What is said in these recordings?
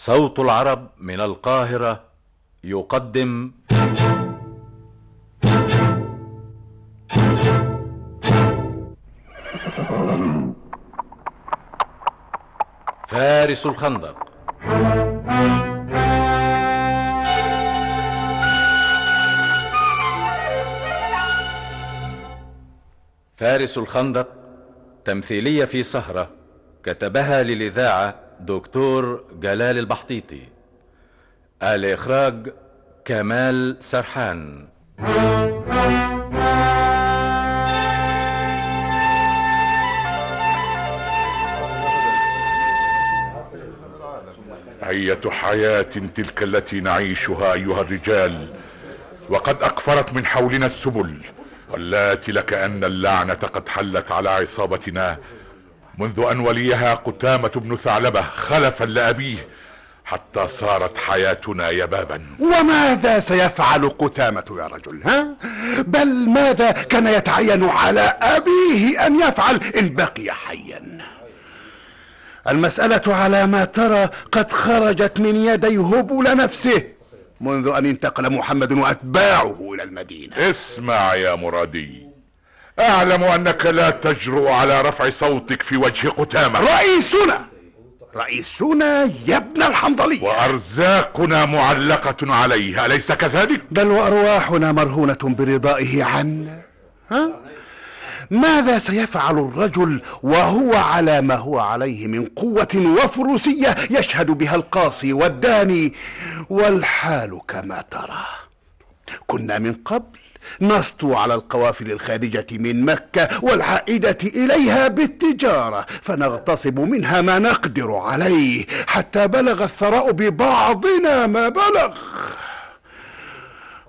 صوت العرب من القاهرة يقدم. فارس الخندق. فارس الخندق تمثيلية في سهرة كتبها للإذاعة دكتور جلال البحطيطي. الإخراج كمال سرحان. أية حياة تلك التي نعيشها أيها الرجال وقد أقفرت من حولنا السبل واللاتي لكأن اللعنة قد حلت على عصابتنا منذ أن وليها قتامة بن ثعلبة خلفا لأبيه حتى صارت حياتنا يبابا. وماذا سيفعل قتامة يا رجل ها؟ بل ماذا كان يتعين على أبيه أن يفعل إن بقي حيا؟ المسألة على ما ترى قد خرجت من يدي هبل نفسه منذ أن انتقل محمد وأتباعه إلى المدينة. اسمع يا مرادي. أعلم أنك لا تجرؤ على رفع صوتك في وجه قتامة. رئيسنا! رئيسنا يا ابن الحنظلية وأرزاقنا معلقة عليه أليس كذلك؟ بل وأرواحنا مرهونة برضائه عنا ها؟ ماذا سيفعل الرجل وهو على ما هو عليه من قوة وفروسية يشهد بها القاصي والداني؟ والحال كما ترى. كنا من قبل نسطو على القوافل الخارجة من مكة والعائدة إليها بالتجارة فنغتصب منها ما نقدر عليه حتى بلغ الثراء ببعضنا ما بلغ.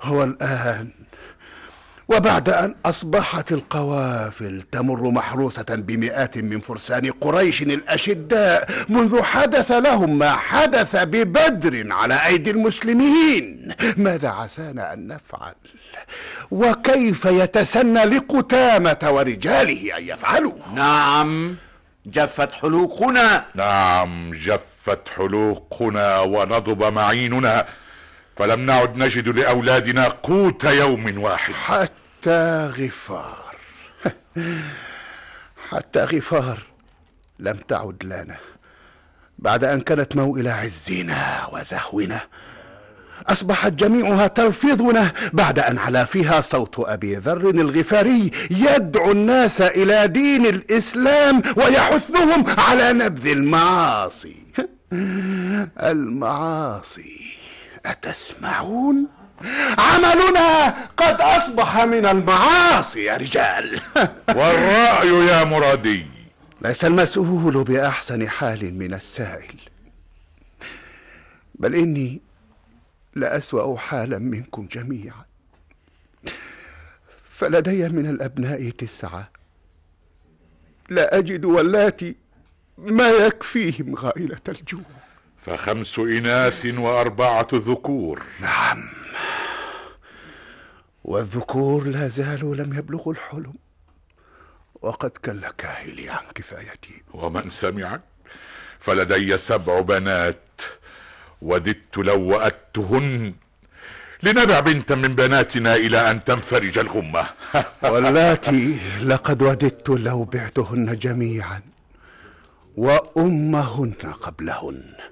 هو الآن وبعد أن أصبحت القوافل تمر محروسة بمئات من فرسان قريش الأشداء منذ حدث لهم ما حدث ببدر على أيدي المسلمين. ماذا عسانا أن نفعل؟ وكيف يتسنى لقتامة ورجاله أن يفعلوا؟ نعم جفت حلوقنا. نعم جفت حلوقنا ونضب معيننا. فلم نعد نجد لأولادنا قوت يوم واحد. حتى غفار. حتى غفار لم تعد لنا. بعد أن كانت موئل عزنا وزهونا أصبحت جميعها تلفظنا بعد أن علا فيها صوت أبي ذر الغفاري يدعو الناس إلى دين الإسلام ويحثهم على نبذ المعاصي. المعاصي. أتسمعون؟ عملنا قد أصبح من المعاصي يا رجال. والرأي يا مرادي. ليس المسؤول بأحسن حال من السائل. بل إني لأسوأ حالا منكم جميعا. فلدي من الأبناء تسعة. لا أجد واللاتي ما يكفيهم غائلة الجوع. فخمس إناث وأربعة ذكور. نعم. والذكور لا زالوا لم يبلغوا الحلم. وقد كل كاهلي عن كفايتي. ومن سمعك؟ فلدي سبع بنات وددت لو وأدتهن لنبع بنتا من بناتنا إلى أن تنفرج الغمة. واللاتي لقد وددت لو بعتهن جميعا وأمهن قبلهن.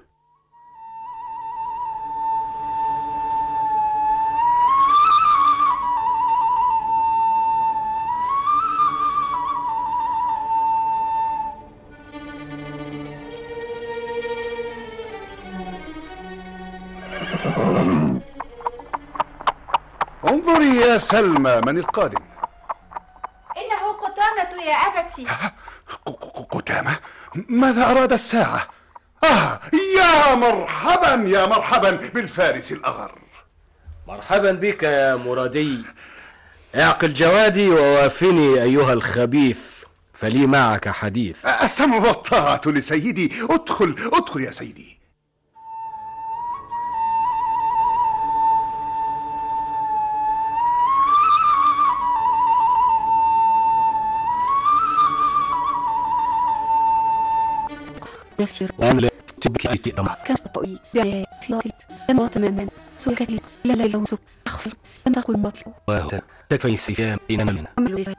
سلمى من القادم؟ إنه قتامة يا أبتي. ق- ق- قتامة؟ ماذا أراد الساعة؟ آه يا مرحبا يا مرحبا بالفارس الأغر. مرحبا بك يا مرادي. أعقل جوادي ووافني أيها الخبيث فلي معك حديث. السمع والطاعة لسيدي ادخل ادخل يا سيدي. تبكي تأمر كان طوي بعيا في ضل لما تماما سوكت لا لا يوسف أخفل لم تقل مطلوب وهو تكفي السيام إننا من؟ أمر وزا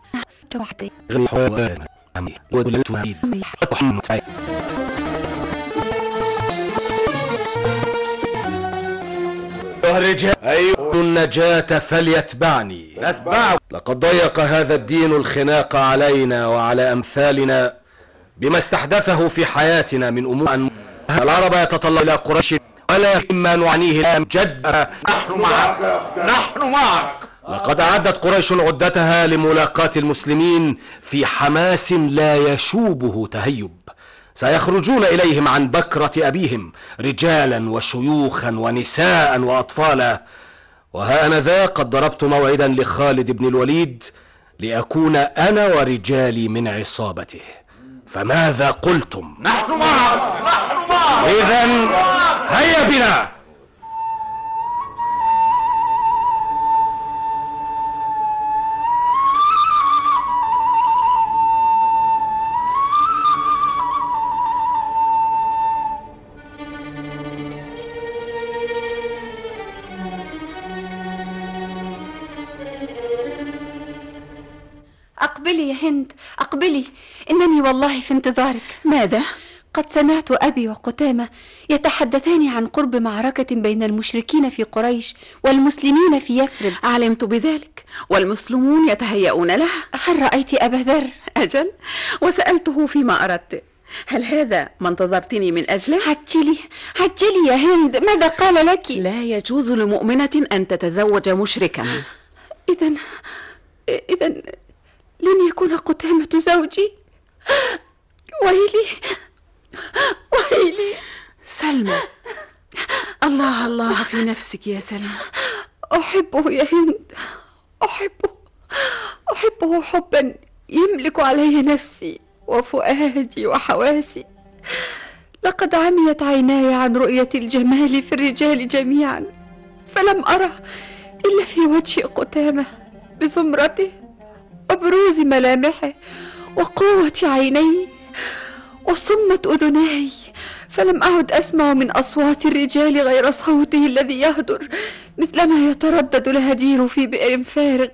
توحدي. غني حوان عمي ودلت عيد أمي محمد عيد أيها الرجال. أيها النجاة فليتبعني. نتبعه لقد ضيق هذا الدين الخناق علينا وعلى أمثالنا. بما استحدثه في حياتنا من أمور. العرب يتطلع إلى قريش. ولا ما نعنيه الآن جد. نحن معك. نحن معك. لقد أعدت قريش عدتها لملاقاة المسلمين في حماس لا يشوبه تهيب. سيخرجون إليهم عن بكرة أبيهم رجالا وشيوخا ونساء وأطفالا. وها أنا ذا قد ضربت موعدا لخالد بن الوليد لأكون أنا ورجالي من عصابته. فماذا قلتم؟ نحن معك نحن معك إذا هيا بنا. هند أقبلي إنني والله في انتظارك ماذا؟ قد سمعت أبي وقتامة يتحدثان عن قرب معركة بين المشركين في قريش والمسلمين في يثرب علمت بذلك والمسلمون يتهيئون لها هل رأيت أبا ذر؟ أجل وسألته فيما أردت هل هذا ما انتظرتني من أجله؟ عجلي عجلي يا هند ماذا قال لك؟ لا يجوز لمؤمنة أن تتزوج مشركا إذا إذا لن يكون قتامة زوجي. ويلي ويلي. سلمى. الله الله في نفسك يا سلمى. أحبه يا هند. أحبه. أحبه حبا يملك علي نفسي وفؤادي وحواسي. لقد عميت عيناي عن رؤية الجمال في الرجال جميعا فلم أره إلا في وجه قتامة بزمرته. وبروز ملامحه وقوة عينيه وصمت أذناي فلم أعد أسمع من أصوات الرجال غير صوته الذي يهدر مثلما يتردد الهدير في بئر فارغ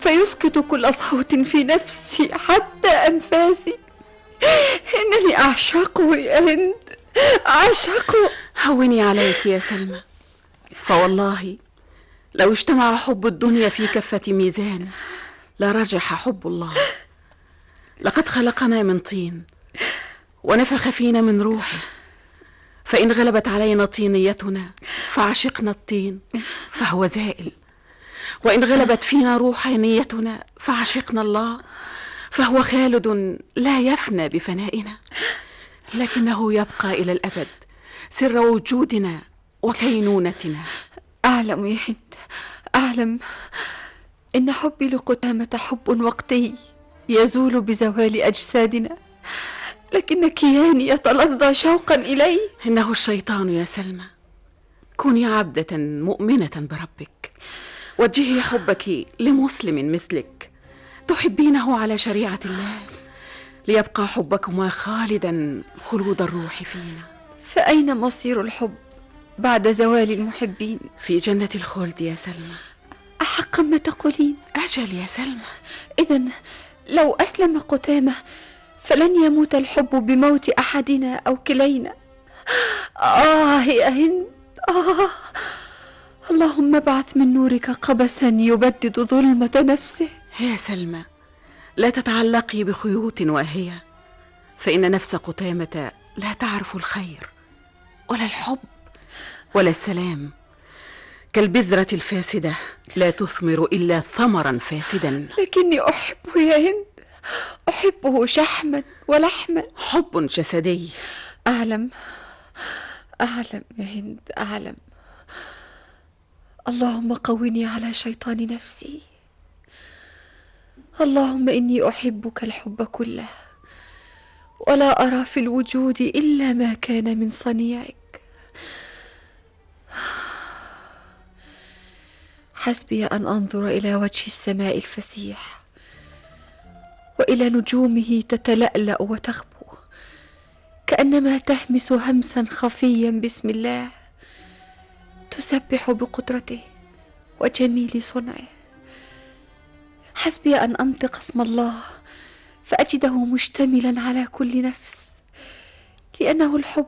فيسكت كل صوت في نفسي حتى أنفاسي. إنني أعشقه يا هند أعشقه هوني عليك يا سلمى. فوالله لو اجتمع حب الدنيا في كفة ميزان لرجح حب الله. لقد خلقنا من طين ونفخ فينا من روحه. فإن غلبت علينا طينيتنا فعشقنا الطين فهو زائل. وإن غلبت فينا روحانيتنا فعشقنا الله. فهو خالد لا يفنى بفنائنا لكنه يبقى إلى الأبد سر وجودنا وكينونتنا. أعلم يا هند أعلم. إن حبي لقتامة حب وقتي يزول بزوال أجسادنا لكن كياني يتلظى شوقا إليه إنه الشيطان يا سلمى كوني عبدة مؤمنة بربك. وجهي حبك لمسلم مثلك تحبينه على شريعة الله. ليبقى حبكما خالدا خلود الروح فينا. فأين مصير الحب بعد زوال المحبين؟ في جنة الخلد يا سلمى. أحقا ما تقولين. أجل يا سلمى. إذا لو أسلم قتامة فلن يموت الحب بموت أحدنا أو كلينا. آه يا هند آه. اللهم ابعث من نورك قبسا يبدد ظلمة نفسه. يا سلمى لا تتعلقي بخيوط واهية فإن نفس قتامة لا تعرف الخير ولا الحب ولا السلام. كالبذرة الفاسدة لا تثمر إلا ثمرا فاسدا. لكني أحبه يا هند. أحبه شحما ولحما. حب جسدي. أعلم. أعلم يا هند أعلم. اللهم قوني على شيطان نفسي. اللهم إني أحبك الحب كله. ولا أرى في الوجود إلا ما كان من صنيعك. حسبي أن أنظر إلى وجه السماء الفسيح وإلى نجومه تتلألأ وتخبو كأنما تهمس همسا خفيا بسم الله تسبح بقدرته وجميل صنعه. حسبي أن أنطق اسم الله فأجده مشتملا على كل نفس لأنه الحب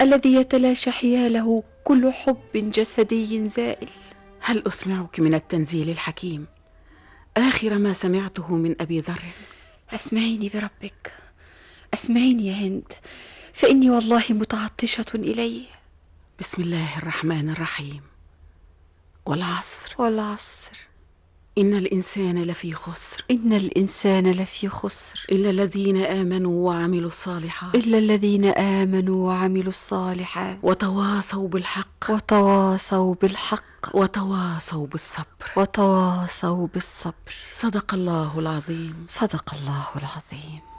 الذي يتلاشى حياله كل حب جسدي زائل. هل أسمعك من التنزيل الحكيم؟ آخر ما سمعته من أبي ذر. أسمعيني بربك. أسمعيني يا هند. فإني والله متعطشة إليه. بسم الله الرحمن الرحيم. والعصر. والعصر. إن الإنسان لفي خسر. إن الإنسان لفي خسر. إلا الذين آمنوا وعملوا الصالحات. إلا الذين آمنوا وعملوا الصالحات. وتواصوا بالحق. وتواصوا بالحق. وتواصوا بالصبر. وتواصوا بالصبر. صدق الله العظيم. صدق الله العظيم.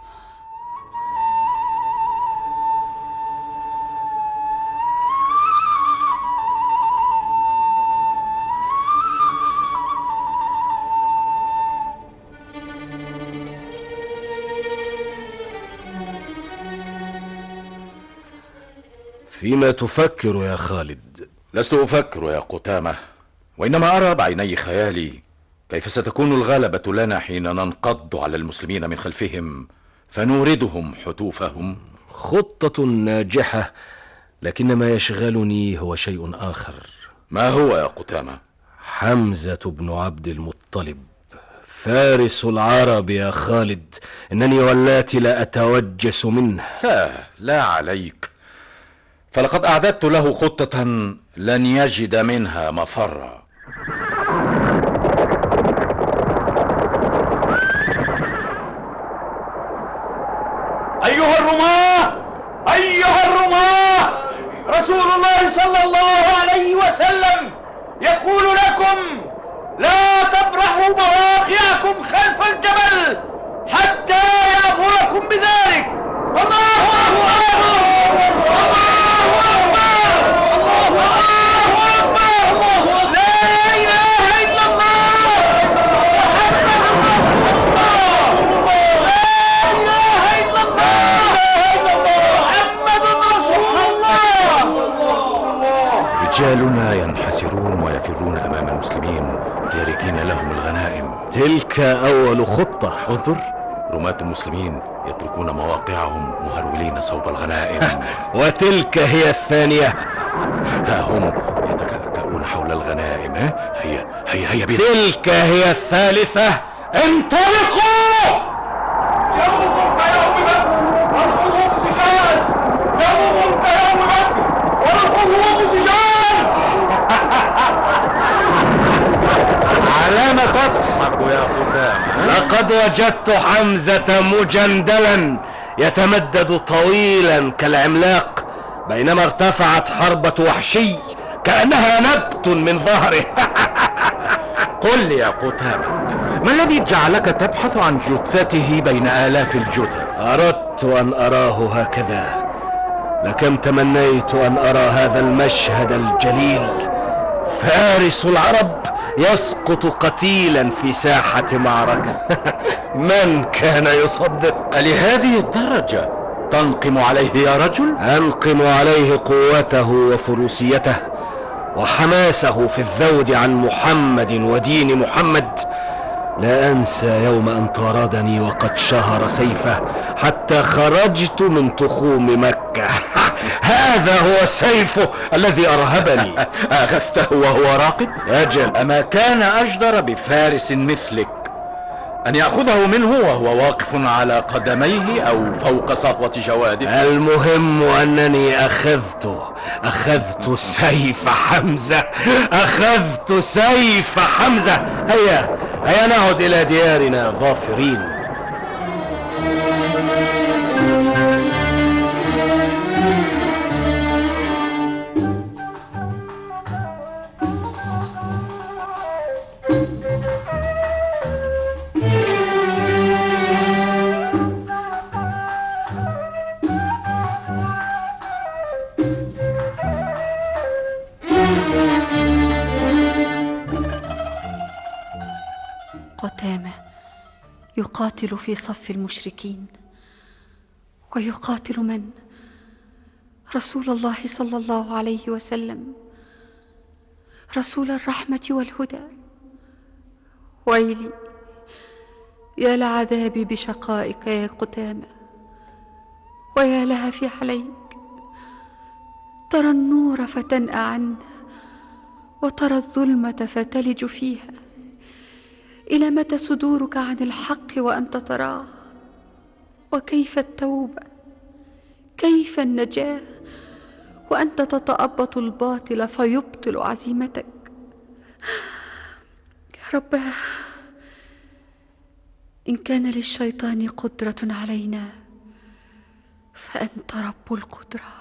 فيما تفكر يا خالد. لست أفكر يا قتامة وإنما أرى بعيني خيالي كيف ستكون الغلبة لنا حين ننقض على المسلمين من خلفهم فنوردهم حتوفهم. خطة ناجحة لكن ما يشغلني هو شيء آخر. ما هو يا قتامة؟ حمزة بن عبد المطلب. فارس العرب يا خالد إنني واللاتي لا أتوجس منه. لا لا عليك. فلقد أعددت له خطة لن يجد منها مفرا. أيها الرماة! أيها الرماة! رسول الله صلى الله عليه وسلم يقول لكم لا تبرحوا مواقعكم خلف الجبل حتى يأمركم بذلك. الله أكبر الله أكبر الله أكبر لا إله إلا الله محمد رسول الله لا إله إلا الله محمد رسول الله رجالنا ينحسرون ويفرون أمام المسلمين تاركين لهم الغنائم. تلك أول خطة. انظر. رماة المسلمين يتركون مواقعهم مهرولين صوب الغنائم. وتلك هي الثانية. ها هم يتكأكؤون حول الغنائم. ها؟ هيا هيا هيا بنا تلك هي الثالثة. انطلقوا! يوم لقد وجدت حمزة مجندلا يتمدد طويلا كالعملاق بينما ارتفعت حربة وحشي كأنها نبت من ظهره. قل لي يا قتامة ما الذي جعلك تبحث عن جثته بين آلاف الجثث؟ أردت أن أراه هكذا لكم تمنيت أن أرى هذا المشهد الجليل فارس العرب يسقط قتيلا في ساحة معركة. من كان يصدق؟ ألهذه الدرجة تنقم عليه يا رجل؟ أنقم عليه قوته وفروسيته وحماسه في الذود عن محمد ودين محمد. لا أنسى يوم أن طاردني وقد شهر سيفه حتى خرجت من تخوم مكة. هذا هو سيفه الذي أرهبني. أخذته وهو راقد؟ أجل. أما كان أجدر بفارس مثلك؟ أن يأخذه منه وهو واقف على قدميه أو فوق صهوة جواده المهم أنني أخذته أخذت سيف حمزة أخذت سيف حمزة. هيا هيا نعد إلى ديارنا ظافرين يقاتل في صف المشركين. ويقاتل من؟ رسول الله صلى الله عليه وسلم. رسول الرحمة والهدى. ويلي يا لعذابي بشقائك يا قتامة ويا لهفي عليك. ترى النور فتنأى عنه وترى الظلمة فتلج فيها. إلى متى صدورك عن الحق وأنت تراه؟ وكيف التوبة؟ كيف النجاة؟ وأنت تتأبط الباطل فيبطل عزيمتك. يا رب إن كان للشيطان قدرة علينا فأنت رب القدرة.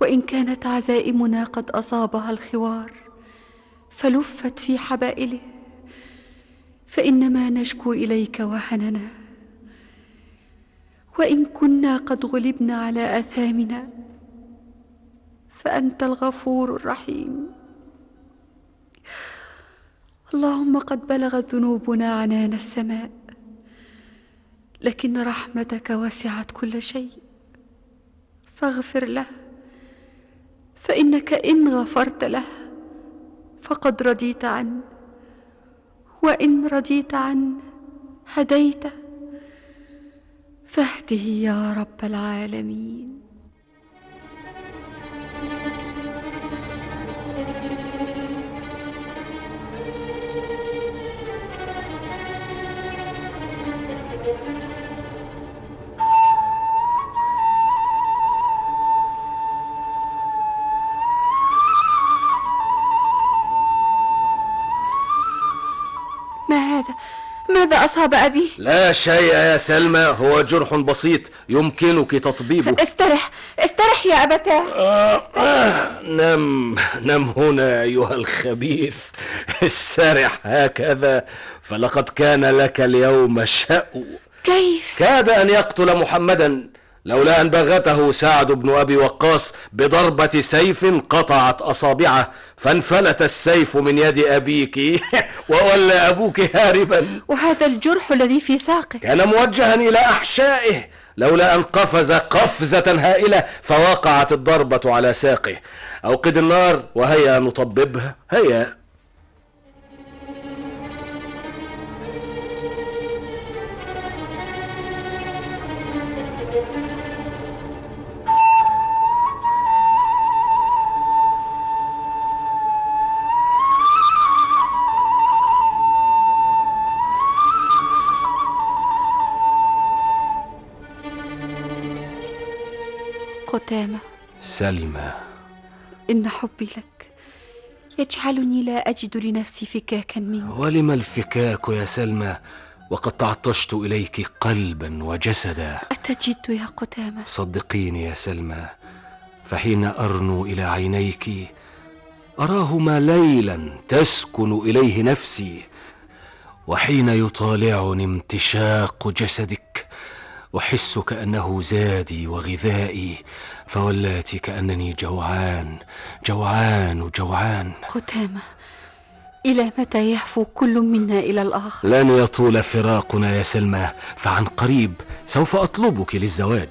وإن كانت عزائمنا قد أصابها الخوار فلفت في حبائله. فإنما نشكو إليك وهننا. وإن كنا قد غلبنا على آثامنا فأنت الغفور الرحيم. اللهم قد بلغت ذنوبنا عنان السماء لكن رحمتك وسعت كل شيء. فاغفر له فإنك إن غفرت له فقد رضيت عنه. وإن رضيت عنه هديته فاهده يا رب العالمين. ماذا اصاب أبي؟ لا شيء يا سلمى هو جرح بسيط يمكنك تطبيبه. استرح استرح يا أبتاه. نم نم هنا أيها الخبيث. استرح هكذا فلقد كان لك اليوم شأو. كيف؟ كاد أن يقتل محمدا. لولا أن بغته سعد بن أبي وقاص بضربة سيف قطعت أصابعه فانفلت السيف من يد أبيك وولى أبوك هاربا. وهذا الجرح الذي في ساقه. كان موجها إلى أحشائه. لولا أن قفز قفزة هائلة فوقعت الضربة على ساقه. أوقد النار وهيا نطببها هيا. قتامه سلمى. إن حبي لك يجعلني لا أجد لنفسي فكاكا منك. ولم الفكاك يا سلمى؟ وقد تعطشت إليك قلبا وجسدا. أتجد يا قتامه صدقيني يا سلمى فحين أرنو إلى عينيك أراهما ليلا تسكن إليه نفسي وحين يطالعني امتشاق جسدك. أحس كأنه زادي وغذائي فولاتي كأنني جوعان جوعان جوعان. قتامة إلى متى يهفو كل منا إلى الآخر؟ لن يطول فراقنا يا سلمى فعن قريب سوف أطلبك للزواج.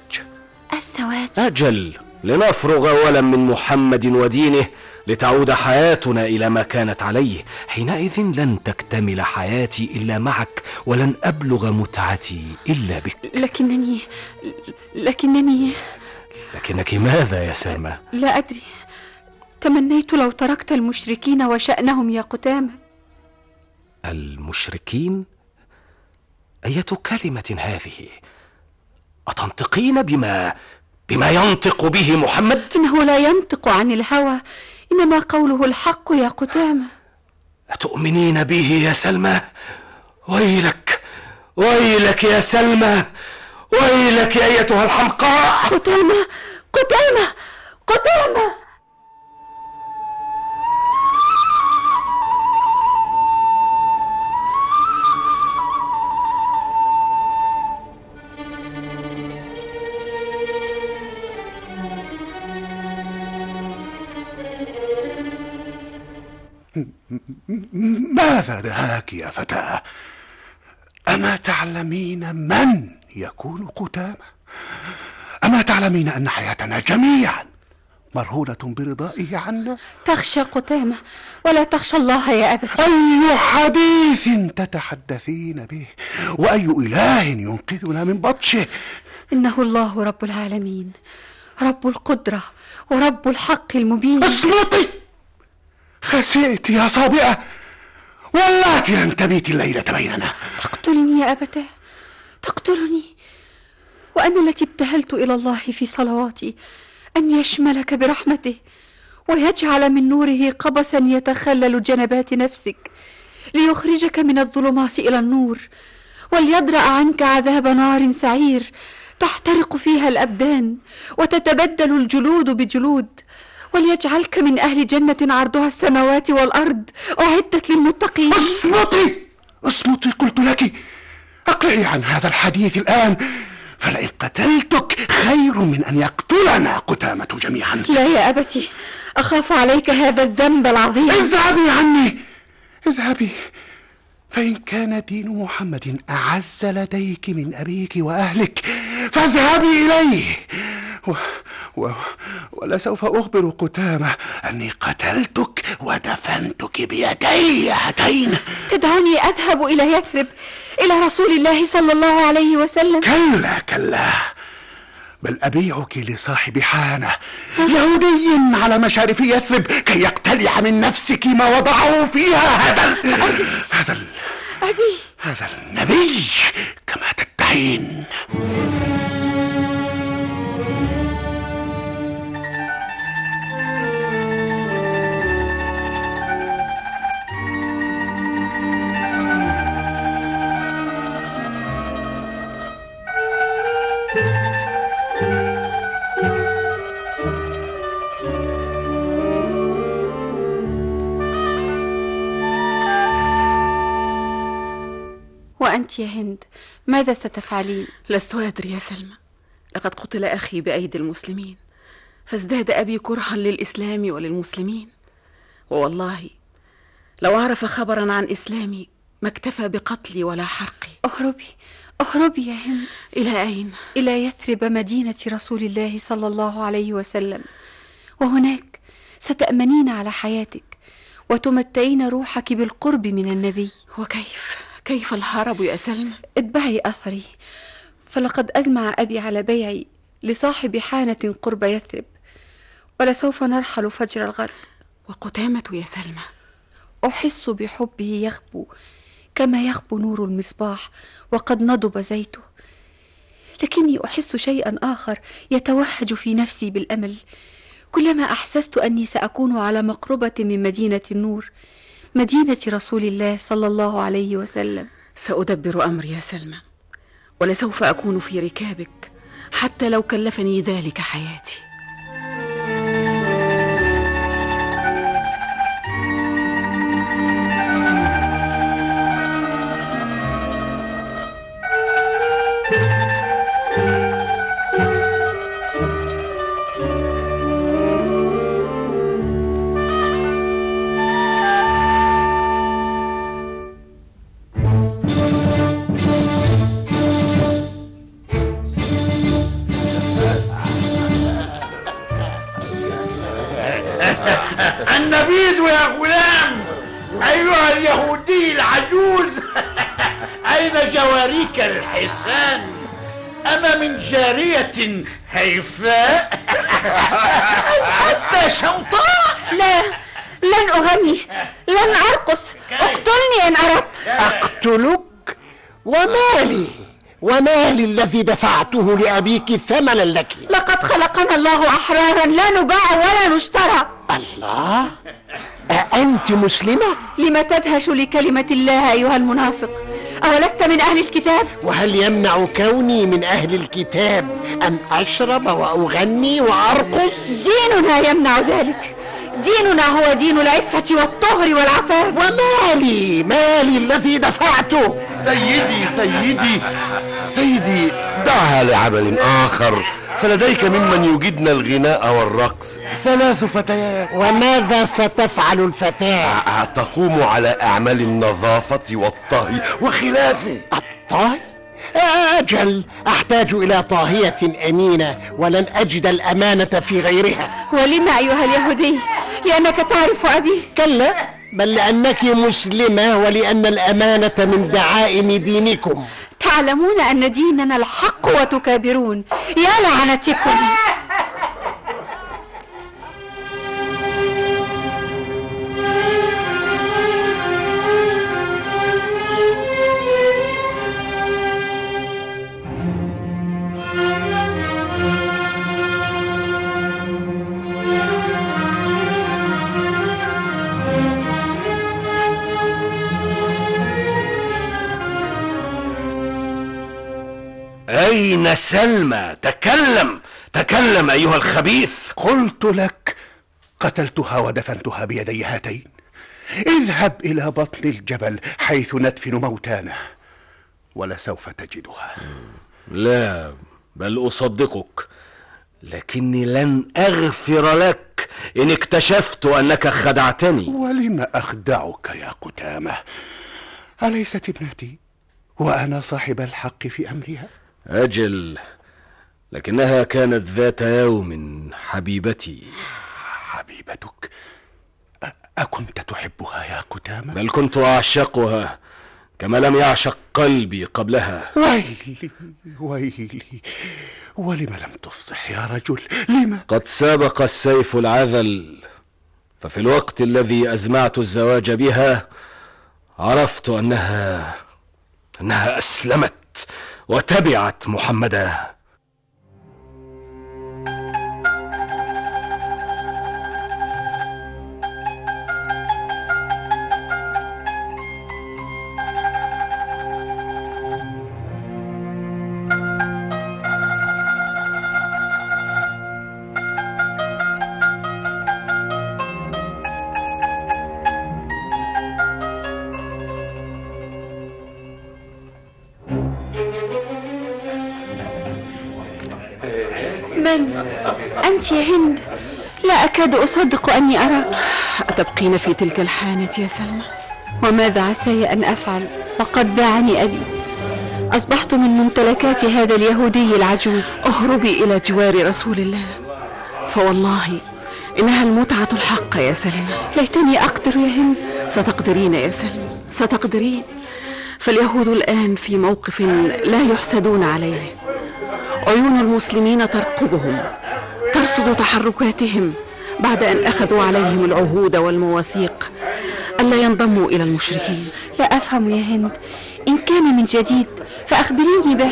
الزواج؟ أجل لنفرغ أولا من محمد ودينه لتعود حياتنا إلى ما كانت عليه. حينئذ لن تكتمل حياتي إلا معك ولن أبلغ متعتي إلا بك. لكنني لكنني. لكنك ماذا يا سلمى؟ لا أدري. تمنيت لو تركت المشركين وشأنهم يا قتامة. المشركين؟ أية كلمة هذه؟ أتنطقين بما بما ينطق به محمد؟ إنه لا ينطق عن الهوى. إنما قوله الحق يا قتامه أتؤمنين به يا سلمى؟ ويلك ويلك يا سلمى ويلك أيتها الحمقاء. قتامه قتامه قتامه ماذا دهاك يا فتاة؟ أما تعلمين من يكون قتامة؟ أما تعلمين أن حياتنا جميعا مرهونة برضائه عنا تخشى قتامة ولا تخشى الله يا أبت. أي حديث تتحدثين به؟ وأي إله ينقذنا من بطشه؟ إنه الله رب العالمين رب القدرة ورب الحق المبين. اصمتي! خسئت يا صابئة! واللاتي لن تبيت الليلة بيننا. تقتلني يا أبتاه. تقتلني. وأنا التي ابتهلت إلى الله في صلواتي أن يشملك برحمته ويجعل من نوره قبسا يتخلل جنبات نفسك ليخرجك من الظلمات إلى النور وليدرأ عنك عذاب نار سعير تحترق فيها الأبدان وتتبدل الجلود بجلود. وليجعلك من أهل جنة عرضها السماوات والأرض. أعدت للمتقين. اصمتي اصمتي قلت لك أقلعي عن هذا الحديث الآن فلئن قتلتك خير من أن يقتلنا قتامة جميعا. لا يا أبتي أخاف عليك هذا الذنب العظيم. اذهبي عني! اذهبي! فإن كان دين محمد أعز لديك من أبيك وأهلك فاذهبي إليه. و... ولسوف أخبر قتامة أني قتلتك ودفنتك بيدي هاتين. تدعوني أذهب إلى يثرب إلى رسول الله صلى الله عليه وسلم. كلا كلا. بل أبيعك لصاحب حانة يهودي على مشارف يثرب كي يقتلع من نفسك ما وضعه فيها هذا ال... هذا ال... أبي. هذا النبي كما تدعين وأنت يا هند ماذا ستفعلين؟ لست أدري يا سلمى لقد قتل أخي بأيدي المسلمين فازداد أبي كرها للإسلام وللمسلمين ووالله لو عرف خبرا عن إسلامي ما اكتفى بقتلي ولا حرقي أهربي أهربي يا هند إلى أين؟ إلى يثرب مدينة رسول الله صلى الله عليه وسلم وهناك ستأمنين على حياتك وتمتعين روحك بالقرب من النبي وكيف؟ كيف الهرب يا سلمى؟ اتبعي أثري. فلقد أزمع أبي على بيعي لصاحب حانة قرب يثرب ولسوف نرحل فجر الغد وقتامة يا سلمى؟ أحس بحبه يغبو كما يغبو نور المصباح وقد نضب زيته. لكني أحس شيئا آخر يتوهج في نفسي بالأمل. كلما أحسست أني سأكون على مقربة من مدينة النور مدينة رسول الله صلى الله عليه وسلم. سأدبر أمري يا سلمى ولسوف أكون في ركابك حتى لو كلفني ذلك حياتي. أين جواريك الحسان أما من جارية هيفاء أنت شمطاء لا لن أغني لن أرقص. اقتلني إن أردت. أقتلك؟ ومالي؟ ومالي الذي دفعته لأبيك ثمنا لك؟ لقد خلقنا الله أحرارا لا نباع ولا نشترى. الله؟ أأنت مسلمة؟ لم تدهش لكلمة الله أيها المنافق؟ أولست من أهل الكتاب؟ وهل يمنع كوني من أهل الكتاب أن أشرب وأغني وأرقص؟ ديننا يمنع ذلك ديننا هو دين العفة والطهر والعفاف ومالي مالي الذي دفعته سيدي سيدي سيدي دعها لعمل آخر فلديك ممن يجدن الغناء والرقص. ثلاث فتيات. وماذا ستفعل الفتاة؟ تقوم على أعمال النظافة والطهي وخلافه. الطهي؟ أجل أحتاج إلى طاهية أمينة ولن أجد الأمانة في غيرها. ولم أيها اليهودي؟ لأنك تعرف أبي. كلا بل لأنك مسلمة ولأن الأمانة من دعائم دينكم. تعلمون أن ديننا الحق وتكابرون. يا لعنتكم. أين سلمى. تكلم تكلم أيها الخبيث. قلت لك قتلتها ودفنتها بيدي هاتين. اذهب إلى بطن الجبل حيث ندفن موتانا ولسوف تجدها. لا بل أصدقك. لكني لن أغفر لك إن اكتشفت أنك خدعتني. ولم أخدعك يا قتامة؟ أليست ابنتي وأنا صاحب الحق في أمرها؟ أجل لكنها كانت ذات يوم حبيبتي. حبيبتك أ- أكنت تحبها يا قتامه بل كنت أعشقها كما لم يعشق قلبي قبلها. ويلي ويلي ولم لم تفصح يا رجل؟ لم؟ قد سابق السيف العذل ففي الوقت الذي أزمعت الزواج بها عرفت أنها أنها أسلمت. وتبعت محمدا. أكاد أصدق أني أراك. أتبقين في تلك الحانة يا سلمى؟ وماذا عساي أن أفعل؟ وقد باعني أبي. أصبحت من ممتلكات هذا اليهودي العجوز. أهربي إلى جوار رسول الله. فوالله إنها المتعة الحق يا سلمى. ليتني أقدر يا هند. ستقدرين يا سلمى ستقدرين. فاليهود الآن في موقف لا يحسدون عليه. عيون المسلمين ترقبهم ترصد تحركاتهم. بعد أن أخذوا عليهم العهود والمواثيق ألا ينضموا إلى المشركين؟ لا أفهم يا هند. إن كان من جديد فأخبريني به.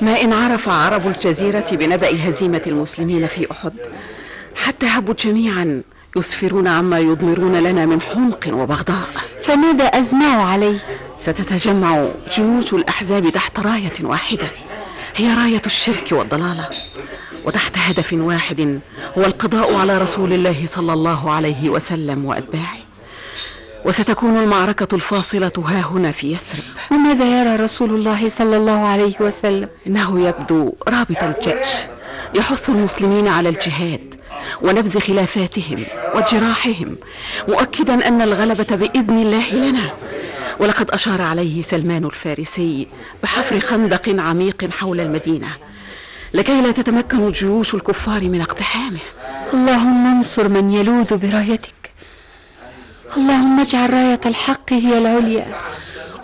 ما إن عرف عرب الجزيرة بنبأ هزيمة المسلمين في أحد. حتى هبوا جميعا يسفرون عما يضمرون لنا من حمق وبغضاء. فماذا أزمع عليه؟ ستتجمع جيوش الأحزاب تحت راية واحدة هي راية الشرك والضلالة. وتحت هدف واحد هو القضاء على رسول الله صلى الله عليه وسلم وأتباعه. وستكون المعركة الفاصلة ها هنا في يثرب. وماذا يرى رسول الله صلى الله عليه وسلم؟ إنه يبدو رابط الجيش يحث المسلمين على الجهاد ونبذ خلافاتهم وجراحهم مؤكدا أن الغلبة بإذن الله لنا. ولقد أشار عليه سلمان الفارسي بحفر خندق عميق حول المدينة لكي لا تتمكن جيوش الكفار من اقتحامه. اللهم انصر من يلوذ برايتك. اللهم اجعل راية الحق هي العليا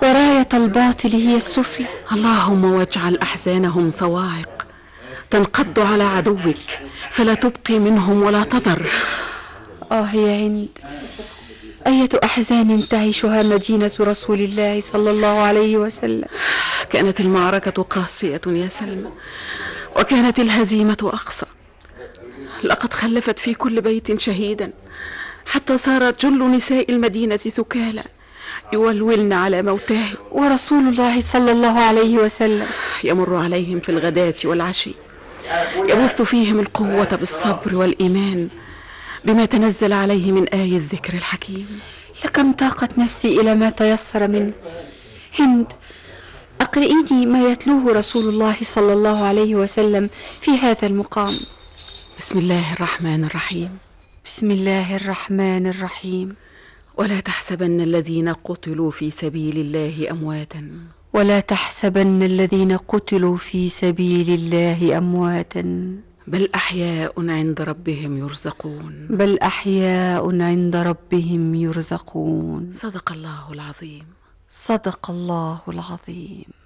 وراية الباطل هي السفلى. اللهم واجعل أحزانهم صواعق. تنقض على عدوك فلا تبقي منهم ولا تذر آه يا هند أية أحزان تعيشها مدينة رسول الله صلى الله عليه وسلم؟ كانت المعركة قاسية يا سلمى. وكانت الهزيمة أقصى. لقد خلفت في كل بيت شهيدا. حتى صار جل نساء المدينة ثكالى يولولن على موتاهم ورسول الله صلى الله عليه وسلم. يمر عليهم في الغداة والعشي. يبث فيهم القوة بالصبر والإيمان بما تنزل عليه من آي الذكر الحكيم. لكم طاقت نفسي إلى ما تيسر منه. هند. أقرئيني ما يتلوه رسول الله صلى الله عليه وسلم في هذا المقام. بسم الله الرحمن الرحيم. بسم الله الرحمن الرحيم. ولا تحسبن الذين قتلوا في سبيل الله أمواتا. ولا تحسبن الذين قتلوا في سبيل الله أمواتا. بل أحياء عند ربهم يرزقون. بل أحياء عند ربهم يرزقون. صدق الله العظيم. صدق الله العظيم.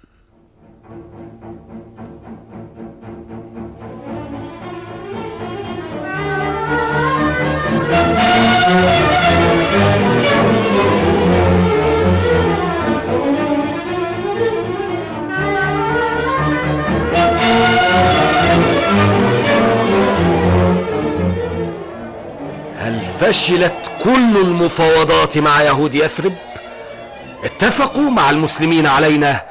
فشلت كل المفاوضات مع يهود يثرب؟ اتفقوا مع المسلمين علينا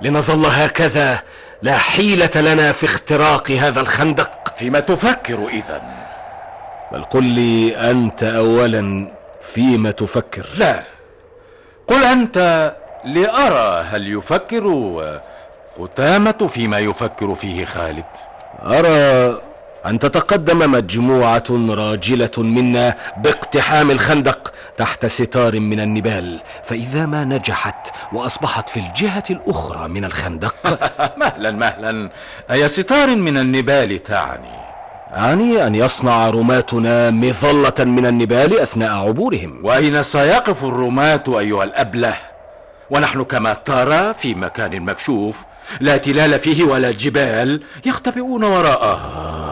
لنظل هكذا لا حيلة لنا في اختراق هذا الخندق. فيما تفكر إذا بل قل لي أنت أولا فيما تفكر. لا. قل أنت لأرى هل يفكر قتامة فيما يفكر فيه خالد. أرى أن تتقدم مجموعة راجلة منا باقتحام الخندق تحت ستار من النبال فإذا ما نجحت وأصبحت في الجهة الأخرى من الخندق. مهلا مهلا. أي ستار من النبال تعني؟ أعني أن يصنع رماتنا مظلة من النبال أثناء عبورهم. وأين سيقف الرماة أيها الأبله ونحن كما ترى في مكان مكشوف لا تلال فيه ولا جبال يختبئون وراءه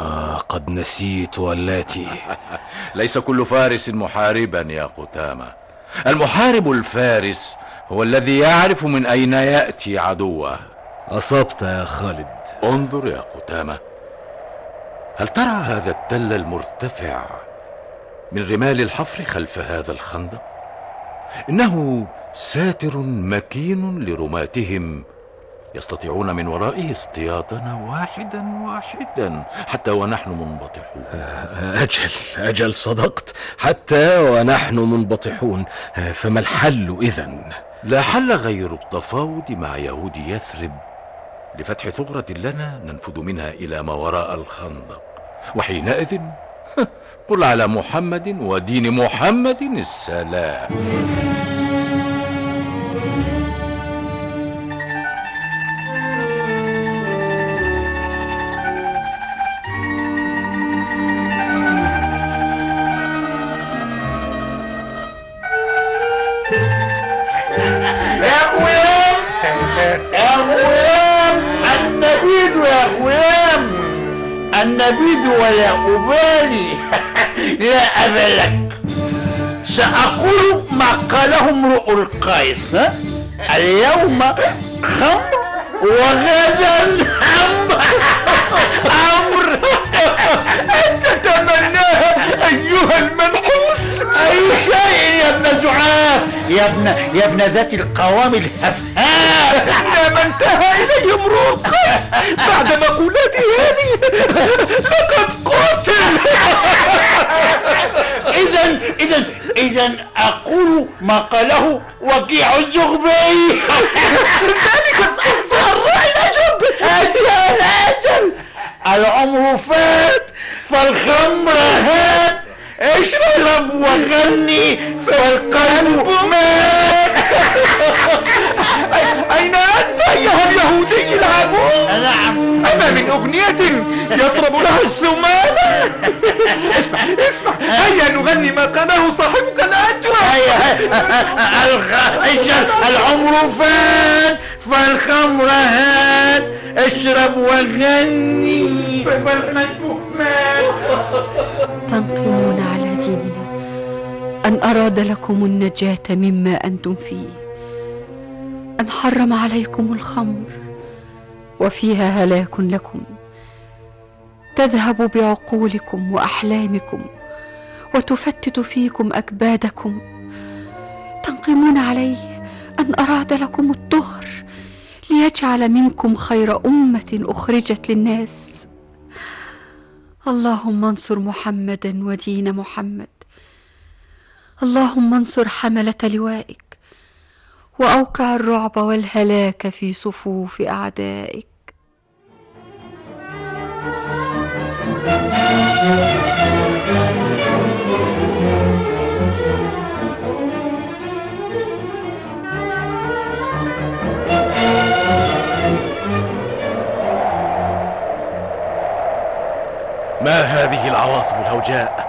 آه قد نسيت واللاتي ليس كل فارس محاربا يا قتامة. المحارب الفارس هو الذي يعرف من أين يأتي عدوه. أصبت يا خالد. انظر يا قتامة. هل ترى هذا التل المرتفع من رمال الحفر خلف هذا الخندق؟ إنه ساتر مكين لرماتهم يستطيعون من ورائه اصطيادنا واحدا واحدا حتى ونحن منبطحون. أجل أجل صدقت. حتى ونحن منبطحون. فما الحل إذن؟ لا حل غير التفاوض مع يهود يثرب. لفتح ثغرة لنا ننفذ منها إلى ما وراء الخندق. وحينئذ قل على محمد ودين محمد السلام. النبيذ يا غلام النبيذ ولا أبالي لا أبا لك. سأقول ما قاله امرؤ القيس؟ اليوم خمر وغدا أمر أمر. أنت تتمناها أيها المنحوس. أي شيء يا ابن زعاف؟ يا ابن يا ابن ذات القوام الهفهاف. ما انتهى إليه امرؤ بعد مقولات هذه. لقد قتل إذا أقول ما قاله وكيع الزغبي. ذلك الرأي الأجب أجل أجل العمر فات فالخمر هات. اشرب وغني فالقلب مات. أين أنت أيها نعم. أما من أغنية يطرب لها الثمان اسمع اسمع. هيا نغني ما قاله صاحبك الأجوى العمر فات فالخمر هات. اشرب وغني. فالقلب مات تنقمون على ديننا. أن أراد لكم النجاة مما أنتم فيه. أن حرم عليكم الخمر. وفيها هلاك لكم. تذهب بعقولكم وأحلامكم وتفتت فيكم أكبادكم. تنقمون عليه أن أراد لكم الطهر ليجعل منكم خير أمة أخرجت للناس. اللهم انصر محمدا ودين محمد. اللهم انصر حملة لوائك وأوقع الرعب والهلاك في صفوف أعدائك. ما هذه العواصف الهوجاء؟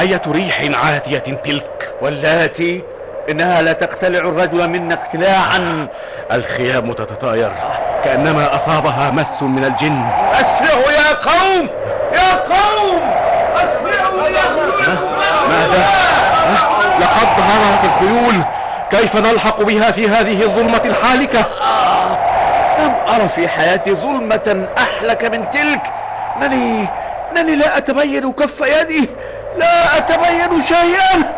أية ريح عاتية تلك؟ واللاتي إنها لا تقتلع الرجل منا اقتلاعا. الخيام تتطاير كأنما أصابها مس من الجن. أسرعوا يا قوم! يا قوم أسرعوا يا ماذا؟ لقد ظهرت الخيول. كيف نلحق بها في هذه الظلمة الحالكة؟ لم أرى في حياتي ظلمة أحلك من تلك. أنني أنني لا أتبين كف يدي. لا أتبين شيئا.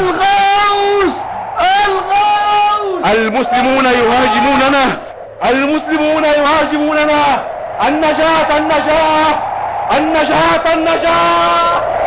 الغوث الغوث المسلمون يهاجموننا. المسلمون يهاجموننا. النجاة النجاة. النجاة النجاة!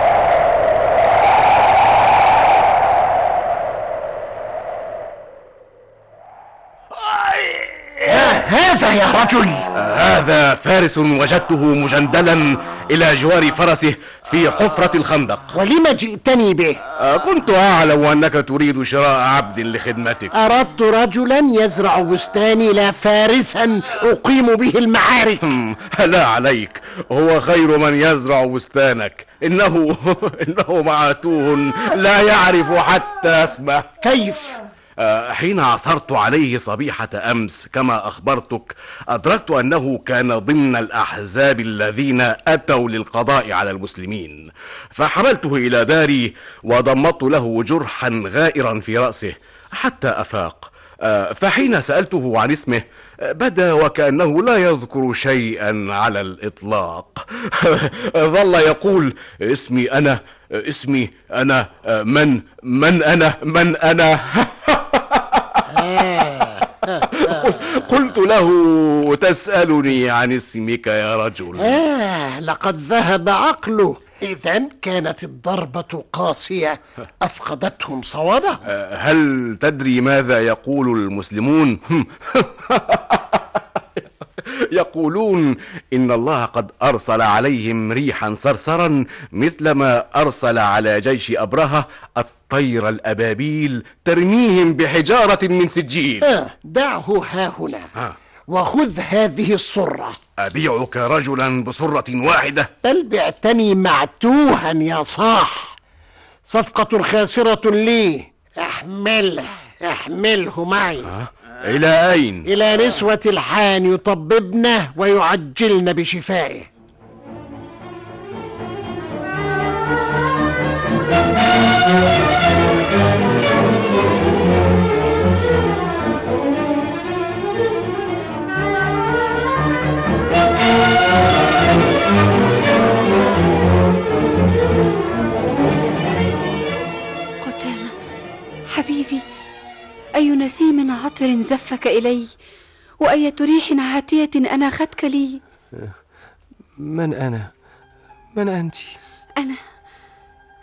هذا يا رجل؟ هذا فارس وجدته مجندلا إلى جوار فرسه في حفرة الخندق. ولم جئتني به؟ آه، كنت أعلم أنك تريد شراء عبد لخدمتك. أردت رجلا يزرع بستاني لا فارسا أقيم به المعارك. لا عليك. هو خير من يزرع بستانك. إنه إنه معتوه لا يعرف حتى اسمه. كيف؟ حين عثرت عليه صبيحة أمس كما أخبرتك أدركت أنه كان ضمن الأحزاب الذين أتوا للقضاء على المسلمين. فحملته إلى داري وضمت له جرحا غائرا في رأسه حتى أفاق. آه، فحين سألته عن اسمه آه، بدا وكأنه لا يذكر شيئا على الإطلاق. ظل يقول اسمي أنا اسمي أنا آه، من من أنا من أنا؟ قلت له تسألني عن اسمك يا رجل. آه لقد ذهب عقله. إذا كانت الضربة قاسية. أفقدتهم صوابه آه، هل تدري ماذا يقول المسلمون؟ يقولون إن الله قد أرسل عليهم ريحا صرصرا مثلما أرسل على جيش أبرهة الطير الأبابيل ترميهم بحجارة من سجيل. آه دعه ها هنا آه. وخذ هذه الصرة أبيعك رجلا بصره واحدة. بل بعتني معتوها يا صاح. صفقة خاسرة لي. احمله احمله معي. إلى أين؟ إلى نسوة الحان يطببن ويعجلن بشفائه. أي نسيم عطر زفك إلي؟ وأية ريح عاتية أناختك لي؟ من أنا؟ من أنت؟ أنا.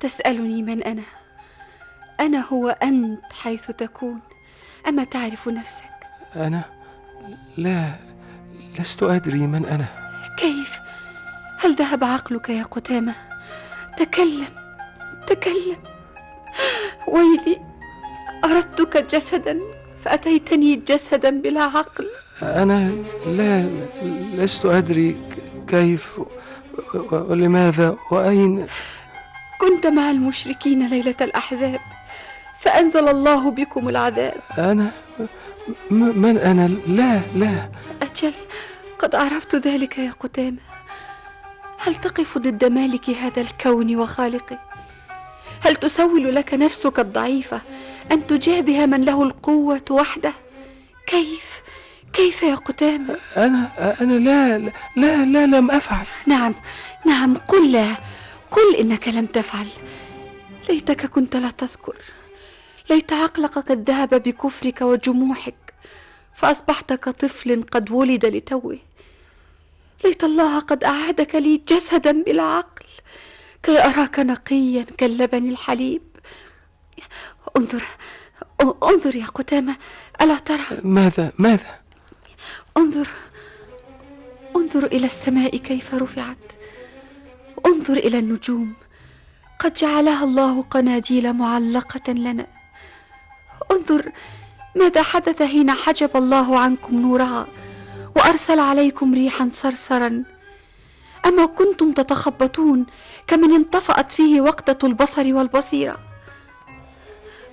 تسألني من أنا؟ أنا هو أنت حيث تكون. أما تعرف نفسك؟ أنا؟ لا لست أدري من أنا. كيف؟ هل ذهب عقلك يا قتامة؟ تكلم تكلم. ويلي أردتك جسدا فأتيتني جسدا بلا عقل. أنا لا لست أدري كيف ولماذا وأين. كنت مع المشركين ليلة الأحزاب فأنزل الله بكم العذاب. أنا من أنا؟ لا لا. أجل قد عرفت ذلك يا قتامة. هل تقف ضد مالك هذا الكون وخالقه؟ هل تسول لك نفسك الضعيفة أن تجابه من له القوة وحده؟ كيف؟ كيف يا قتامة أنا أنا لا لا لا, لا لم أفعل. نعم نعم قل لا. قل إنك لم تفعل. ليتك كنت لا تذكر. ليت عقلك قد ذهب بكفرك وجموحك فأصبحت كطفل قد ولد لتوه. ليت الله قد أعادك لي جسدا بلا عقل كي أراك نقيا كاللبن الحليب. انظر انظر يا قتامة ألا ترى؟ ماذا ماذا؟ انظر انظر إلى السماء كيف رفعت. انظر إلى النجوم. قد جعلها الله قناديل معلقة لنا. انظر ماذا حدث حين حجب الله عنكم نورها وأرسل عليكم ريحا صرصرا. أما كنتم تتخبطون كمن انطفأت فيه وقتة البصر والبصيرة.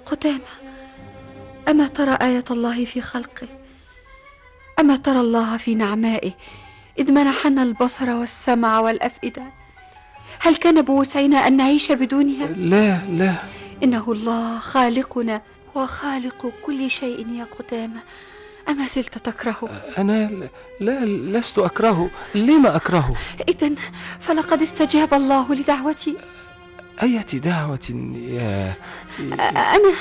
قدامى أما ترى آية الله في خلقه؟ أما ترى الله في نعمائه إذ منحنا البصر والسمع والأفئدة؟ هل كان بوسعنا أن نعيش بدونها؟ لا لا. إنه الله خالقنا وخالق كل شيء يا قدامى أما زلت تكرهه؟ أنا لا لست أكرهه لما أكرهه إذا فلقد استجاب الله لدعوتي. أية دعوة يا أنا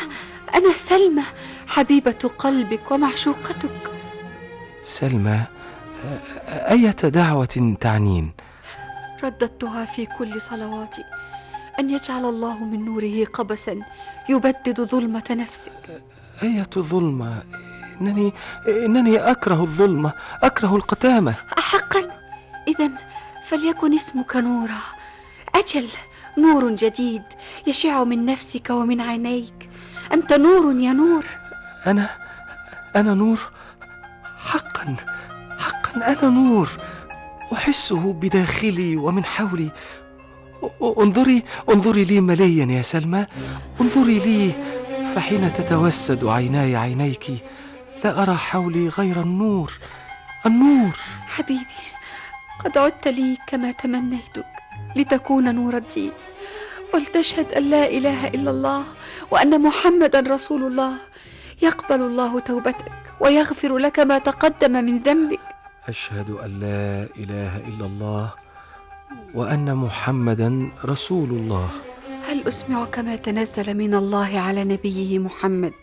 أنا سلمى حبيبة قلبك ومعشوقتك. سلمى أية دعوة تعنين؟ رددتها في كل صلواتي. أن يجعل الله من نوره قبسا يبدد ظلمة نفسك. أية ظلمة؟ إنني إنني أكره الظلمة أكره القتامة. أحقا. إذا فليكن اسمك نورا. أجل نور جديد يشع من نفسك ومن عينيك. أنت نور يا نور. أنا أنا نور. حقا حقا أنا نور. أحسه بداخلي ومن حولي. انظري انظري لي مليا يا سلمى. انظري لي فحين تتوسد عيناي عينيك. لا أرى حولي غير النور؟ النور! حبيبي قد عدت لي كما تمنيتك لتكون نور الدين ولتشهد أن لا إله إلا الله وأن محمدا رسول الله. يقبل الله توبتك ويغفر لك ما تقدم من ذنبك. أشهد أن لا إله إلا الله وأن محمدا رسول الله. هل أسمعك ما تنزل من الله على نبيه محمد؟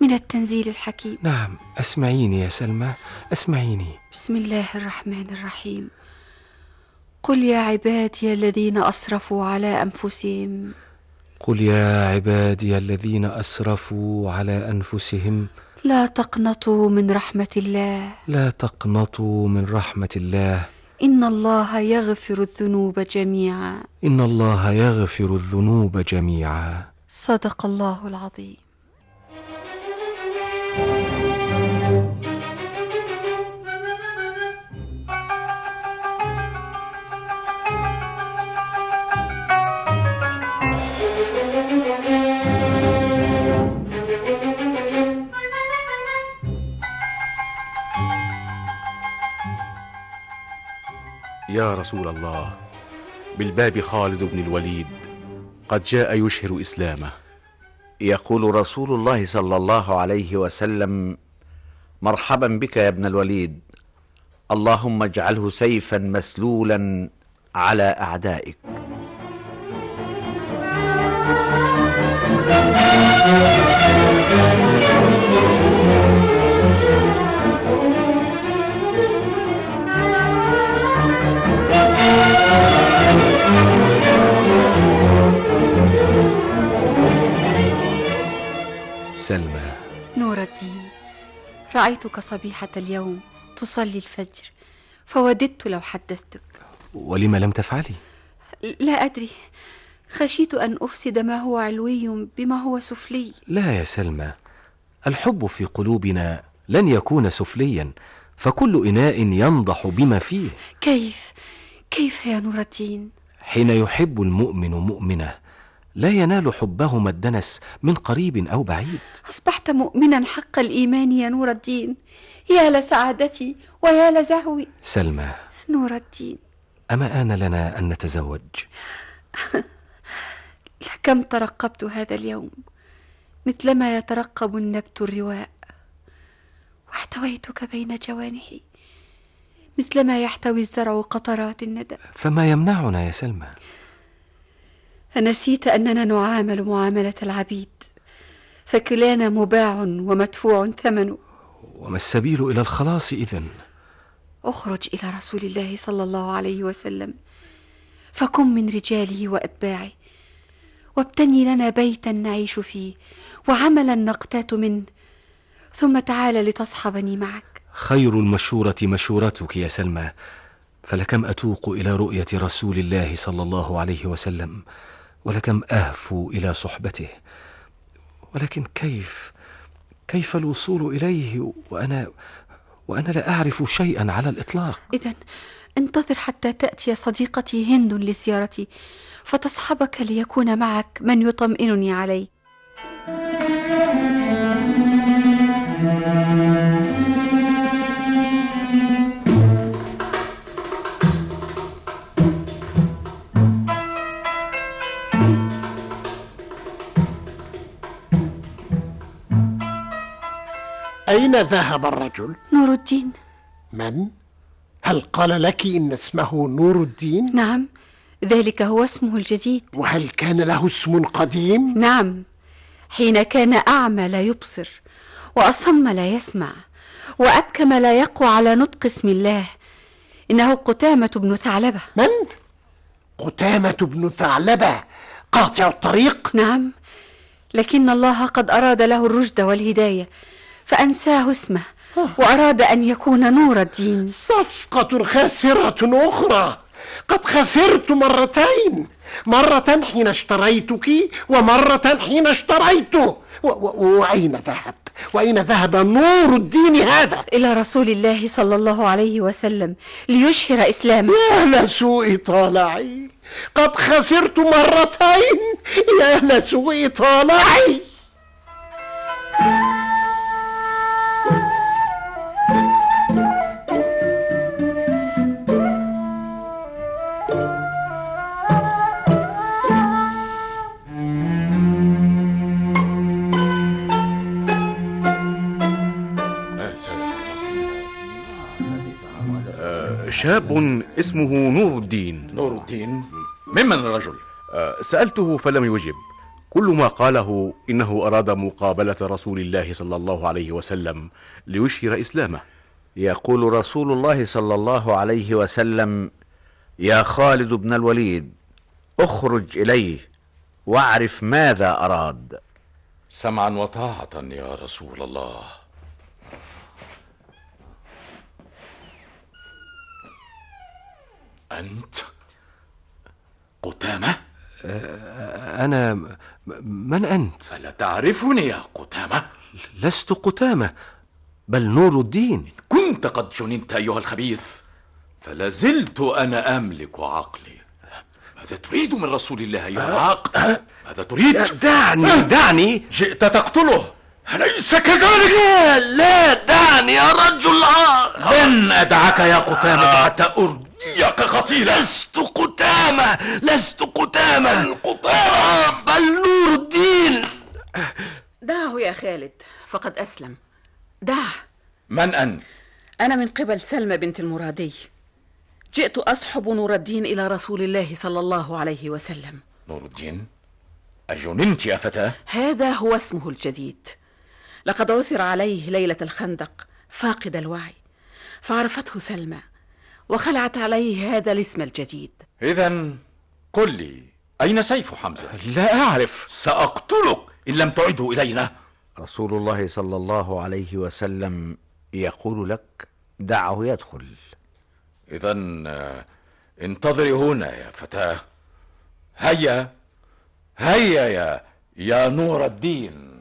من التنزيل الحكيم. نعم أسمعيني يا سلمى أسمعيني. بسم الله الرحمن الرحيم. قل يا عبادي الذين أسرفوا على أنفسهم. قل يا عبادي الذين أسرفوا على أنفسهم. لا تقنطوا من رحمة الله. لا تقنطوا من رحمة الله. إن الله يغفر الذنوب جميعا. إن الله يغفر الذنوب جميعا. صدق الله العظيم. رسول الله بالباب خالد بن الوليد قد جاء يشهر إسلامه. يقول رسول الله صلى الله عليه وسلم مرحبا بك يا ابن الوليد اللهم اجعله سيفا مسلولا على أعدائك. رأيتك صبيحة اليوم تصلي الفجر فوددت لو حدثتك. ولم لم تفعلي؟ لا أدري. خشيت أن أفسد ما هو علوي بما هو سفلي. لا يا سلمى. الحب في قلوبنا لن يكون سفليا فكل إناء ينضح بما فيه. كيف؟ كيف يا نور الدين حين يحب المؤمن مؤمنة لا ينال حبهما الدنس من قريب أو بعيد. أصبحت مؤمنا حق الإيمان يا نور الدين. يا لسعادتي ويا لزهوي. سلمى. نور الدين. أما آن لنا أن نتزوج؟ كم ترقبت هذا اليوم؟ مثلما يترقب النبت الرواء. واحتويتك بين جوانحي. مثلما يحتوي الزرع قطرات الندى. فما يمنعنا يا سلمى؟ أنسيت أننا نعامل معاملة العبيد فكلانا مباع ومدفوع ثمنه وما السبيل إلى الخلاص إذن؟ أخرج إلى رسول الله صلى الله عليه وسلم فكن من رجاله وأتباعه وابتني لنا بيتا نعيش فيه وعملا نقتات منه ثم تعال لتصحبني معك. خير المشورة مشورتك يا سلمى فلكم أتوق إلى رؤية رسول الله صلى الله عليه وسلم. ولكم أهفو إلى صحبته. ولكن كيف كيف الوصول إليه؟ وأنا وأنا لا أعرف شيئا على الإطلاق. إذا انتظر حتى تأتي صديقتي هند لزيارتي فتصحبك ليكون معك من يطمئنني عليه. أين ذهب الرجل؟ نور الدين من؟ هل قال لك إن اسمه نور الدين؟ نعم ذلك هو اسمه الجديد وهل كان له اسم قديم؟ نعم حين كان أعمى لا يبصر وأصم لا يسمع وأبكم لا يقوى على نطق اسم الله إنه قتامة بن ثعلبة من؟ قتامة بن ثعلبة قاطع الطريق؟ نعم لكن الله قد أراد له الرشد والهداية فأنساه اسمه وأراد أن يكون نور الدين. صفقة خاسرة أخرى. قد خسرت مرتين. مرة حين اشتريتك ومرة حين اشتريته. وأين ذهب؟ وأين ذهب نور الدين هذا؟ إلى رسول الله صلى الله عليه وسلم ليشهر إسلامه. يا لسوء طالعي. قد خسرت مرتين. يا لسوء طالعي. شاب اسمه نور الدين. نور الدين. ممن الرجل؟ آه، سألته فلم يجب. كل ما قاله إنه أراد مقابلة رسول الله صلى الله عليه وسلم ليشهر إسلامه. يقول رسول الله صلى الله عليه وسلم يا خالد بن الوليد اخرج إليه واعرف ماذا أراد. سمعا وطاعة يا رسول الله. أنت؟ قتامة؟ أنا من أنت؟ فلا تعرفني يا قتامة؟ لست قتامة بل نور الدين. كنت قد جننت أيها الخبيث فلا زلت أنا أملك عقلي. ماذا تريد من رسول الله يا عاق ماذا تريد؟ دعني دعني. جئت تقتله. أليس كذلك؟ لا لا دعني يا رجل. لن أدعك يا قتامة حتى أرديك قتيلا لست قتامة لست قتامة. القتامة بل نور الدين. دعه يا خالد فقد أسلم. دعه. من أنت؟ أنا من قبل سلمى بنت المرادي. جئت أصحب نور الدين إلى رسول الله صلى الله عليه وسلم. نور الدين أجننت يا فتاة؟ هذا هو اسمه الجديد. لقد عثر عليه ليلة الخندق فاقد الوعي. فعرفته سلمى. وخلعت عليه هذا الاسم الجديد. إذا قل لي أين سيف حمزة؟ لا أعرف. سأقتلك إن لم تعده إلينا. رسول الله صلى الله عليه وسلم يقول لك دعه يدخل. إذا انتظري هنا يا فتاة. هيا هيا يا يا نور الدين.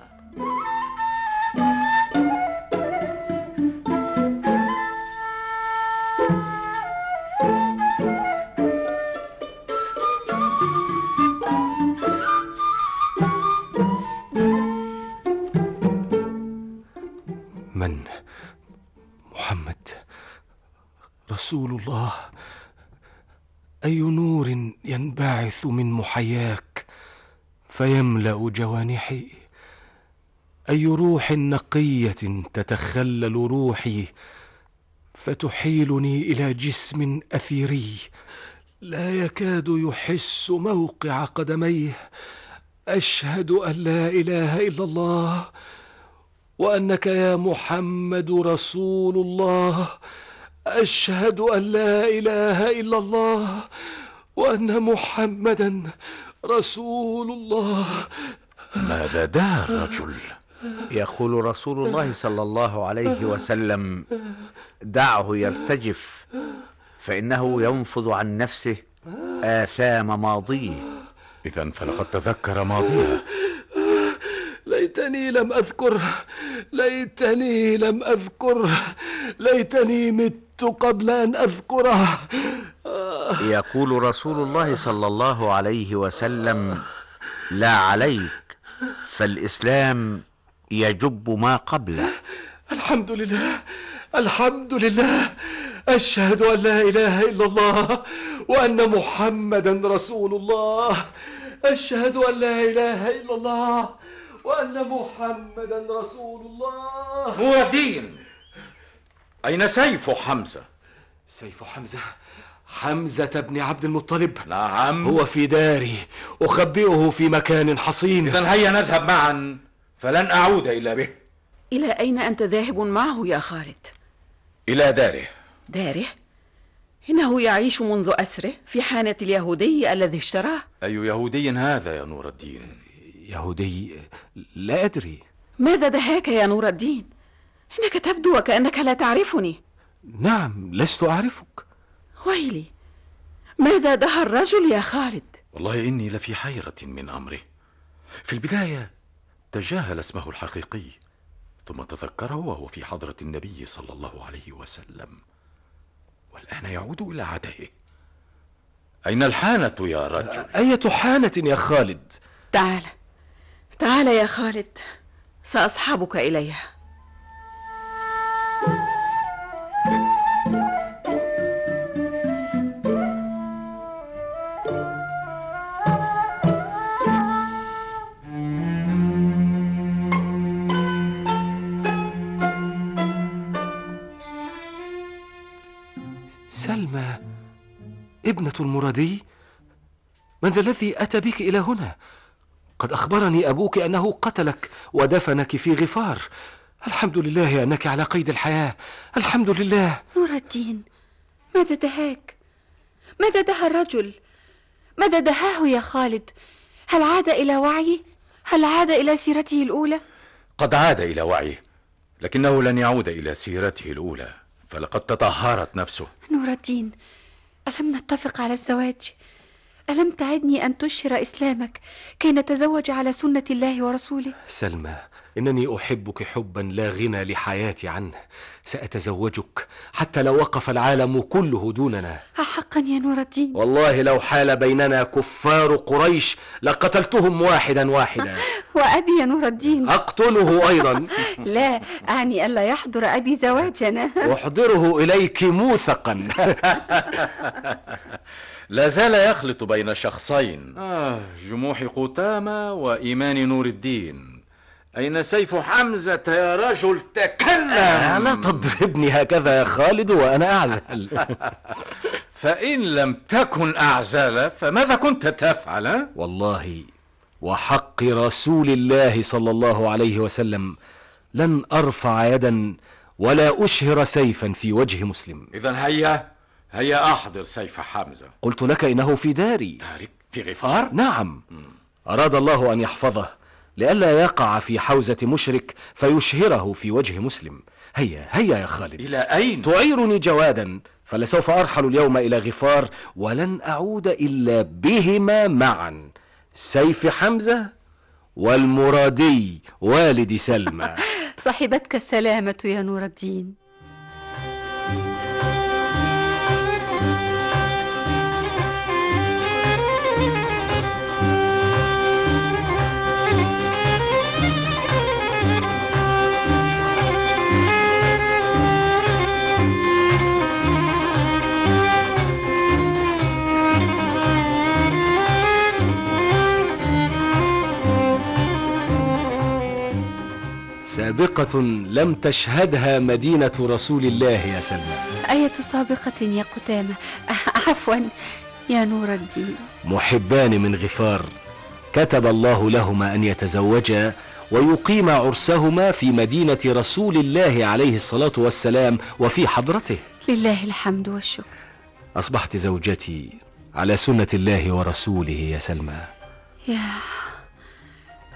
رسول الله أي نور ينبعث من محياك فيملأ جوانحي أي روح نقية تتخلل روحي فتحيلني إلى جسم أثيري لا يكاد يحس موقع قدميه أشهد أن لا إله إلا الله وأنك يا محمد رسول الله. أشهد أن لا إله إلا الله وأن محمدا رسول الله ماذا دار الرجل؟ يقول رسول الله صلى الله عليه وسلم دعه يرتجف فإنه ينفض عن نفسه آثام ماضيه. إذا فلقد تذكر ماضيها ليتني لم أذكر ليتني لم أذكر ليتني مت مت قبل أن أذكره. يقول رسول الله صلى الله عليه وسلم لا عليك فالإسلام يجب ما قبله الحمد لله الحمد لله. أشهد أن لا إله إلا الله وأن محمدا رسول الله. أشهد أن لا إله إلا الله. وأن محمدا رسول الله نور الدين أين سيف حمزة؟ سيف حمزة حمزة بن عبد المطلب نعم هو في داري أخبئه في مكان حصين إذا هيا نذهب معا فلن أعود إلا به إلى أين أنت ذاهب معه يا خالد؟ إلى داره داره؟ إنه يعيش منذ أسره في حانة اليهودي الذي اشتراه أي يهودي هذا يا نور الدين؟ يهودي لا أدري ماذا دهاك يا نور الدين؟ إنك تبدو وكأنك لا تعرفني نعم لست أعرفك ويلي ماذا دهى الرجل يا خالد؟ والله إني لفي حيرة من أمره في البداية تجاهل اسمه الحقيقي ثم تذكره وهو في حضرة النبي صلى الله عليه وسلم والآن يعود إلى عته أين الحانة يا رجل؟ أية حانة يا خالد؟ تعال تعال يا خالد. سأصحبك إليها سلمى ابنة المرادي من ذا الذي أتى بك إلى هنا؟ قد أخبرني أبوك أنه قتلك ودفنك في غفار. الحمد لله أنك على قيد الحياة. الحمد لله. نور الدين ماذا دهاك؟ ماذا دهى الرجل؟ ماذا دهاه يا خالد؟ هل عاد إلى وعيه هل عاد إلى سيرته الأولى؟ قد عاد إلى وعيه لكنه لن يعود إلى سيرته الأولى فلقد تطهرت نفسه. نور الدين ألم نتفق على الزواج؟ ألم تعدني أن تشهر إسلامك كي نتزوج على سنة الله ورسوله؟ سلمى إنني أحبك حبا لا غنى لحياتي عنه. سأتزوجك حتى لو وقف العالم كله دوننا. أحقا يا نور الدين. والله لو حال بيننا كفار قريش لقتلتهم واحدا واحدا. وأبي يا نور الدين. أقتله أيضا. لا أعني ألا يحضر أبي زواجنا. أحضره إليك موثقا. لا زال يخلط بين شخصين. آه جموح قتامة وإيمان نور الدين. أين سيف حمزة يا رجل تكلم؟ لا تضربني هكذا يا خالد وأنا أعزل. فإن لم تكن أعزل فماذا كنت تفعل؟ والله وحق رسول الله صلى الله عليه وسلم لن أرفع يدا ولا أشهر سيفا في وجه مسلم. إذا هيا. هيا أحضر سيف حمزة. قلت لك إنه في داري. دارك في غفار؟ نعم. أراد الله أن يحفظه لئلا يقع في حوزة مشرك فيشهره في وجه مسلم. هيا هيا يا خالد. إلى أين؟ تعيرني جوادا فلسوف أرحل اليوم إلى غفار ولن أعود إلا بهما معا. سيف حمزة والمرادي والد سلمى. صحبتك السلامة يا نور الدين. سابقة لم تشهدها مدينة رسول الله يا سلمى. أية سابقة يا قتامة؟ عفوا يا نور الدين. محبان من غفار كتب الله لهما أن يتزوجا ويقيما عرسهما في مدينة رسول الله عليه الصلاة والسلام وفي حضرته. لله الحمد والشكر. أصبحت زوجتي على سنة الله ورسوله يا سلمى. يا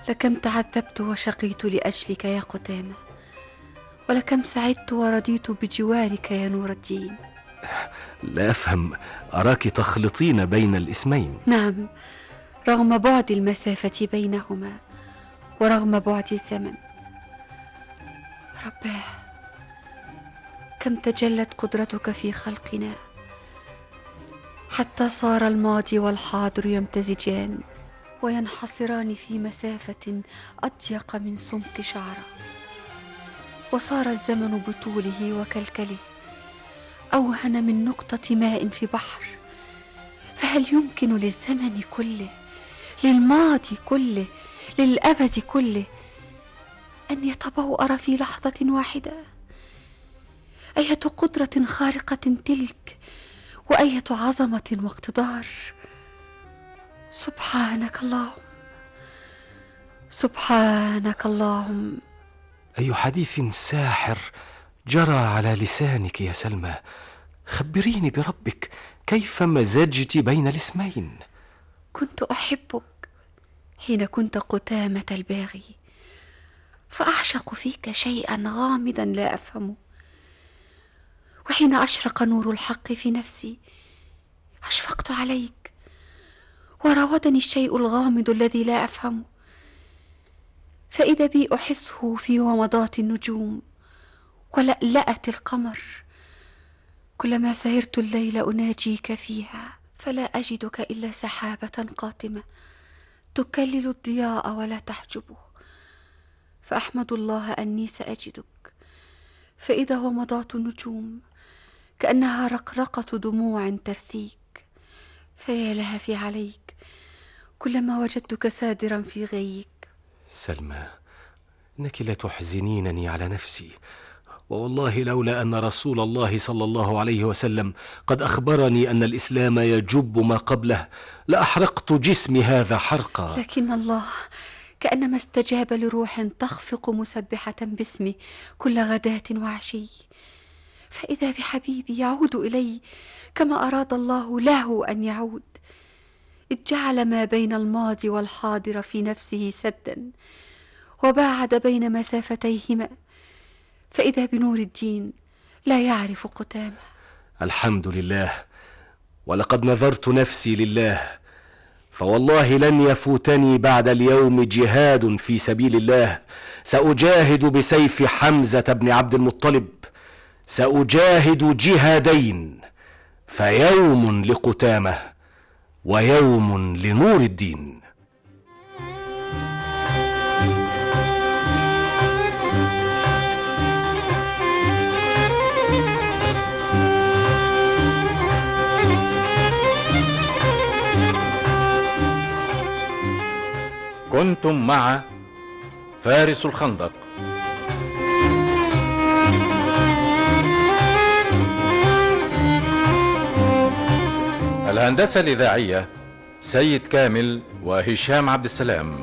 لكم تعذبت وشقيت لأجلك يا قتامة ولكم سعدت ورضيت بجوارك يا نور الدين. لا أفهم أراك تخلطين بين الاسمين؟ نعم رغم بعد المسافة بينهما ورغم بعد الزمن. رباه كم تجلت قدرتك في خلقنا حتى صار الماضي والحاضر يمتزجان. وينحصران في مسافة أضيق من سمك شعرة. وصار الزمن بطوله وكلكله. أوهن من نقطة ماء في بحر. فهل يمكن للزمن كله للماضي كله للأبد كله أن يتبوأر في لحظة واحدة؟ أية قدرة خارقة تلك وأية عظمة واقتدار؟ سبحانك اللهم. سبحانك اللهم. أي حديث ساحر جرى على لسانك يا سلمى؟ خبريني بربك كيف مزجت بين الاسمين؟ كنت أحبك حين كنت قتامة الباغي فأعشق فيك شيئا غامضا لا أفهمه. وحين أشرق نور الحق في نفسي أشفقت عليك وراودني الشيء الغامض الذي لا أفهمه. فإذا بي أحسه في ومضات النجوم ولألأة القمر. كلما سهرت الليل أناجيك فيها فلا أجدك إلا سحابة قاتمة. تكلل الضياء ولا تحجبه. فأحمد الله أني سأجدك. فإذا ومضات النجوم كأنها رقرقة دموع ترثيك. فيا لهفي عليك كلما وجدتك سادرا في غيك. سلمى إنك لا تحزنينني على نفسي. والله لولا أن رسول الله صلى الله عليه وسلم قد أخبرني أن الإسلام يجب ما قبله لأحرقت جسمي هذا حرقا. لكن الله كأنما استجاب لروح تخفق مسبحة باسمي كل غداة وعشي. فإذا بحبيبي يعود إلي كما أراد الله له أن يعود. إذ جعل ما بين الماضي والحاضر في نفسه سدا وباعد بين مسافتيهما. فإذا بنور الدين لا يعرف قتامه الحمد لله ولقد نذرت نفسي لله فوالله لن يفوتني بعد اليوم جهاد في سبيل الله. سأجاهد بسيف حمزة بن عبد المطلب سأجاهد جهادين فيوم لقتامة ويوم لنور الدين. كنتم مع فارس الخندق. الهندسة الإذاعية سيد كامل وهشام عبد السلام.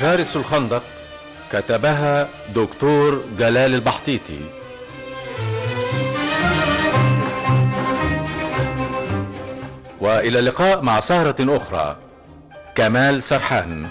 فارس الخندق كتبها دكتور جلال البحطيطي وإلى اللقاء مع سهرة أخرى كمال سرحان.